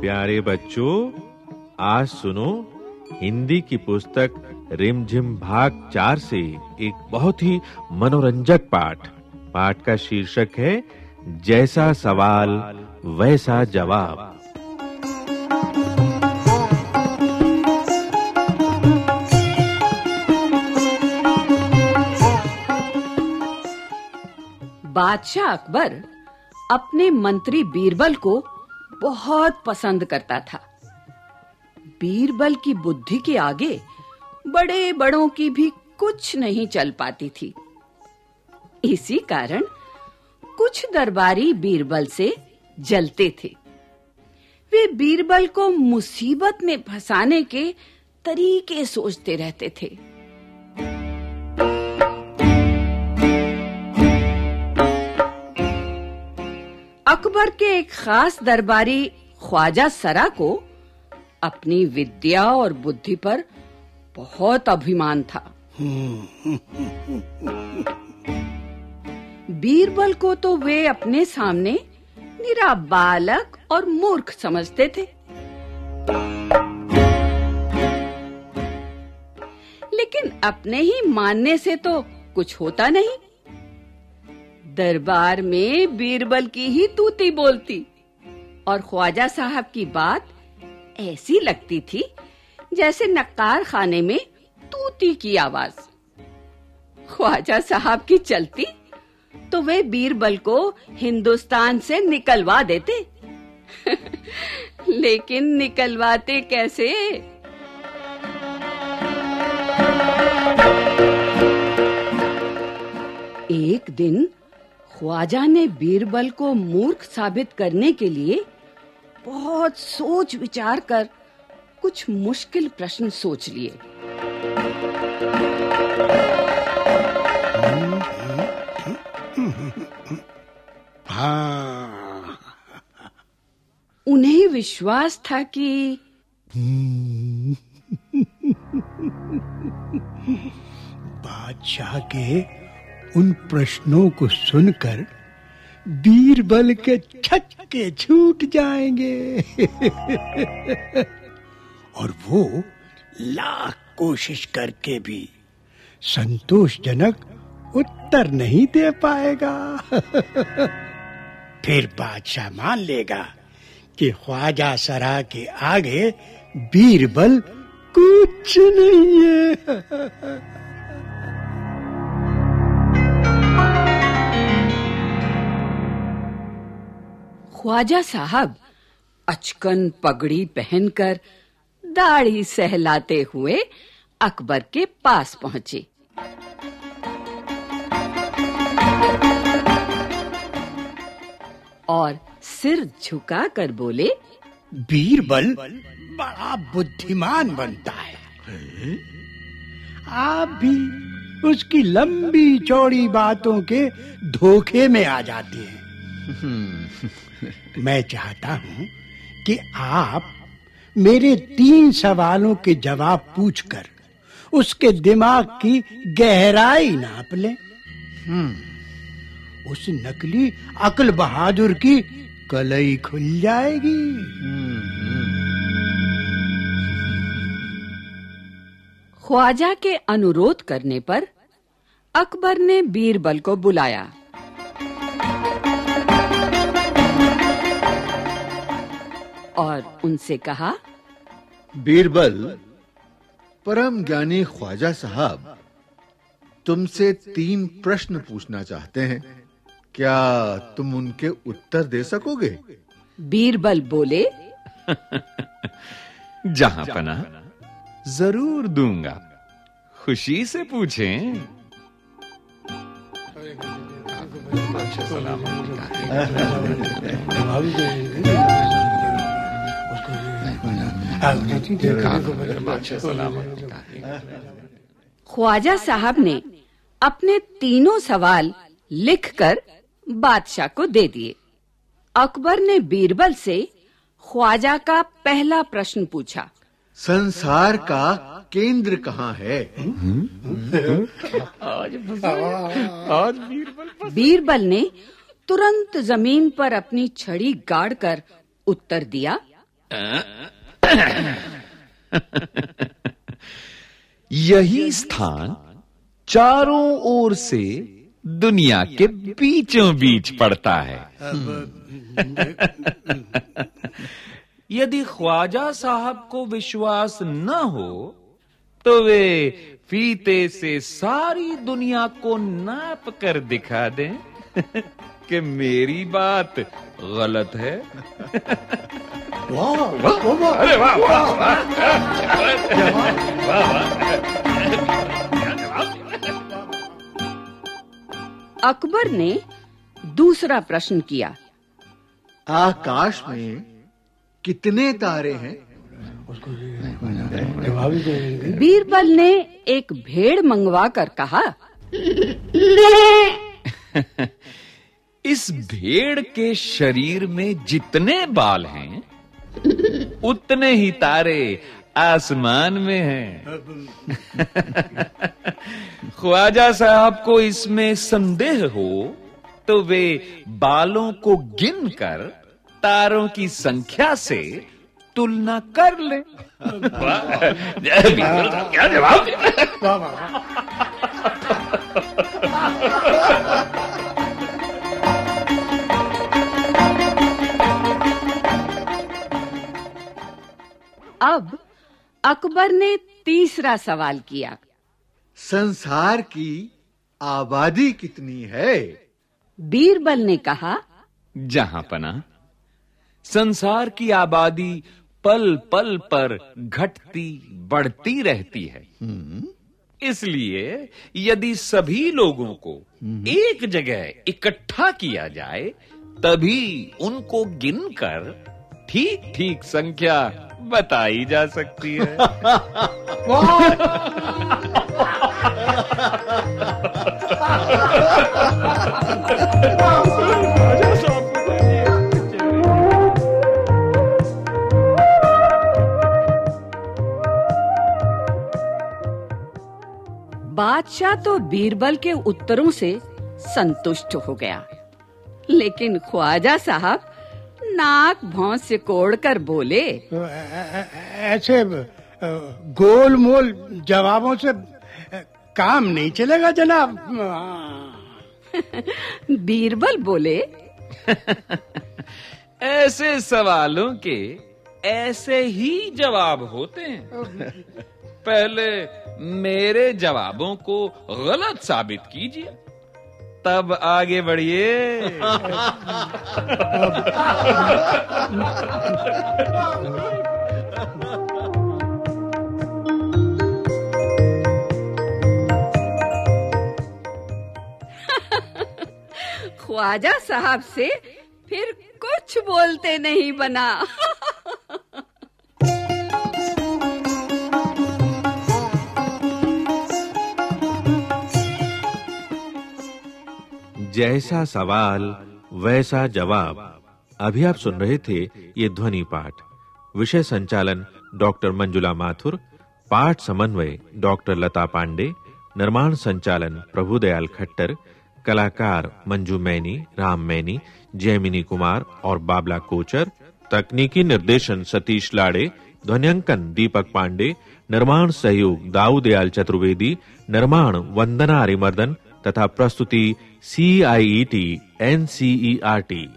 प्यारे बच्चों, आज सुनो हिंदी की पुस्तक रिमझिम भाग चार से एक बहुत ही मनोरंजक पाठ। पाठ का शीर्षक है, जैसा सवाल, वैसा जवाब। बादशाह अकबर अपने मंत्री बीरबल को बहुत पसंद करता था। बीरबल की बुद्धि के आगे बड़े बड़ों की भी कुछ नहीं चल पाती थी। इसी कारण कुछ दरबारी बीरबल से जलते थे। वे बीरबल को मुसीबत में फंसाने के तरीके सोचते रहते थे। अकबर के एक खास दरबारी ख्वाजा सरा को अपनी विद्या और बुद्धि पर बहुत अभिमान था। बीरबल को तो वे अपने सामने निरा बालक और मूर्ख समझते थे। लेकिन अपने ही मानने से तो कुछ होता नहीं। दरबार में बीरबल की ही तूती बोलती। और ख्वाजा साहब की बात ऐसी लगती थी जैसे नक्कार खाने में तूती की आवाज़। ख्वाजा साहब की चलती तो वे बीरबल को हिंदुस्तान से निकलवा देते। लेकिन निकलवाते कैसे? एक दिन ख्वाजा ने बीरबल को मूर्ख साबित करने के लिए बहुत सोच विचार कर कुछ मुश्किल प्रश्न सोच लिए। हाँ। उन्हें विश्वास था कि बादशाह के उन प्रश्नों को सुनकर बीरबल के छक्के छूट जाएँगे। और वो लाख कोशिश करके भी संतोषजनक उत्तर नहीं दे पाएगा। फिर बादशाह मान लेगा कि ख्वाजा सरा के आगे बीरबल कुछ नहीं है। ख्वाजा साहब अचकन पगड़ी पहनकर दाढ़ी सहलाते हुए अकबर के पास पहुँचे। और सिर झुकाकर बोले बीरबल बड़ा बुद्धिमान बनता है। आप भी उसकी लंबी चौड़ी बातों के धोखे में आ जाते हैं। मैं चाहता हूँ कि आप मेरे तीन सवालों के जवाब पूछकर उसके दिमाग की गहराई नाप लें। उस नकली अकल बहादुर की कलई खुल जाएगी। ख्वाजा के अनुरोध करने पर अकबर ने बीरबल को बुलाया। और उनसे कहा बीरबल परम ज्ञानी ख्वाजा साहब तुमसे तीन प्रश्न पूछना चाहते हैं। क्या तुम उनके उत्तर दे सकोगे? बीरबल बोले जहाँ पना ज़रूर दूँगा। खुशी से पूछें। ख्वाजा साहब ने अपने तीनों सवाल लिखकर बादशाह को दे दिए। अकबर ने बीरबल से ख्वाजा का पहला प्रश्न पूछा। संसार का केंद्र कहाँ है? बीरबल ने तुरंत ज़मीन पर अपनी छड़ी गाड़कर उत्तर दिया यही स्थान चारों ओर से दुनिया के बीचों बीच पड़ता है। यदि ख्वाजा साहब को विश्वास न हो तो वे फीते से सारी दुनिया को नाप कर दिखा दें। कि मेरी बात गलत है? वाह वाह वाह अरे वाह वाह वाह। अकबर ने दूसरा प्रश्न किया। आकाश में कितने तारे हैं? जवाब बीरबल ने एक भेड़ मंगवा कर कहा इस भेड़ के शरीर में जितने बाल हैं उतने ही तारे आसमान में हैं। ख्वाजा साहब को इसमें संदेह हो तो वे बालों को गिनकर तारों की संख्या से तुलना कर ले। क्या जवाब? अब अकबर ने तीसरा सवाल किया। संसार की आबादी कितनी है? बीरबल ने कहा जहाँ पना संसार की आबादी पल पल पर घटती बढ़ती रहती है। इसलिए यदि सभी लोगों को एक जगह इकट्ठा किया जाए तभी उनको गिनकर ठीक? ठीक संख्या बताई जा सकती है। बादशाह तो बीरबल के उत्तरों से संतुष्ट हो गया। लेकिन ख्वाजा साहब नाक भौं से कोड़कर बोले। ऐ- ऐ- ऐ- ऐसे गोल मोल जवाबों से काम नहीं चलेगा जनाब। बीरबल बोले। ऐसे सवालों के ऐसे ही जवाब होते हैं। पहले मेरे जवाबों को गलत साबित कीजिए। तब आगे बढ़िए। ख्वाजा साहब से फिर कुछ बोलते नहीं बना। जैसा सवाल, वैसा जवाब। अभी आप सुन रहे थे ये ध्वनि पाठ। विषय संचालन डॉक्टर मंजुला माथुर, पाठ समन्वय डॉक्टर लता पांडे, निर्माण संचालन प्रभुदयाल खट्टर, कलाकार मंजू मैनी, राम मैनी, जयमिनी कुमार और बाबला कोचर, तकनीकी निर्देशन सतीश लाड़े, ध्वनियांकन दीपक पांडे, निर्माण सहयोग दाऊदयाल चतुर्वेदी, निर्माण वंदना अरिमर्दन तथा प्रस्तुति C I E T N C E R T